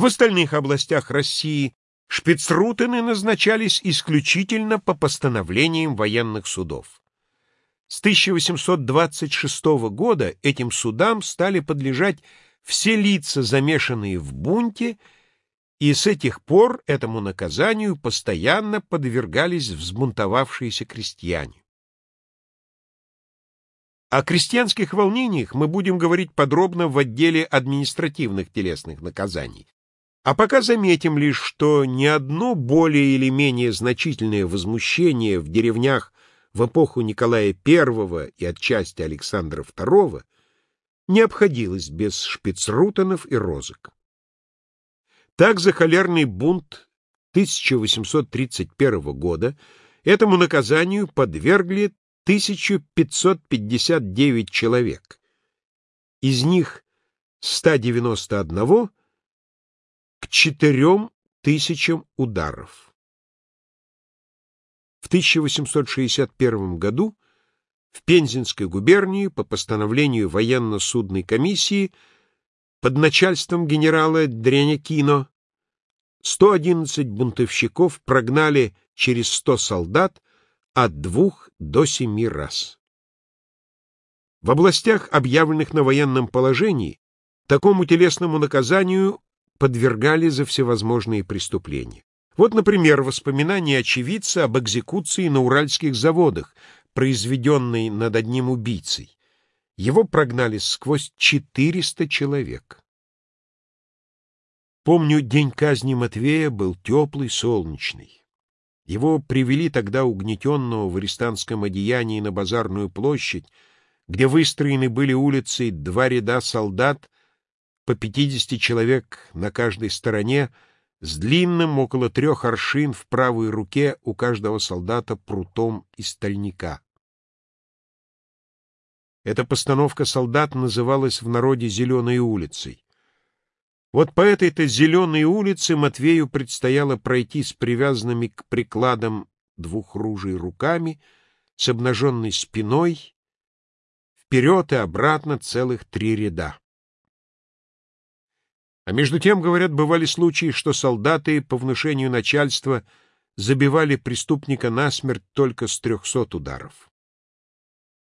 В остальных областях России шпицрутены назначались исключительно по постановлениям военных судов. С 1826 года этим судам стали подлежать все лица, замешанные в бунте, и с этих пор этому наказанию постоянно подвергались взбунтовавшиеся крестьяне. О крестьянских волнениях мы будем говорить подробно в отделе административных телесных наказаний. А пока заметим лишь, что ни одно более или менее значительное возмущение в деревнях в эпоху Николая I и отчасти Александра II не обходилось без шпицрутенов и розок. Так за холерный бунт 1831 года этому наказанию подвергли 1559 человек. Из них 191 к 4 тысячам ударов. В 1861 году в Пензенской губернии по постановлению военно-судной комиссии под начальством генерала Дрянякино 111 бунтовщиков прогнали через 100 солдат от двух до семи раз. В областях, объявленных на военном положении, такому телесному наказанию подвергали за всевозможные преступления. Вот, например, воспоминания очевидца об экзекуции на уральских заводах, произведенной над одним убийцей. Его прогнали сквозь 400 человек. Помню, день казни Матвея был теплый, солнечный. Его привели тогда угнетенного в арестантском одеянии на базарную площадь, где выстроены были улицы два ряда солдат, по пятидесяти человек на каждой стороне, с длинным около трех аршин в правой руке у каждого солдата прутом из стальника. Эта постановка солдат называлась в народе «Зеленой улицей». Вот по этой-то зеленой улице Матвею предстояло пройти с привязанными к прикладам двух ружей руками, с обнаженной спиной, вперед и обратно целых три ряда. А между тем, говорят, бывали случаи, что солдаты по внушению начальства забивали преступника насмерть только с трехсот ударов.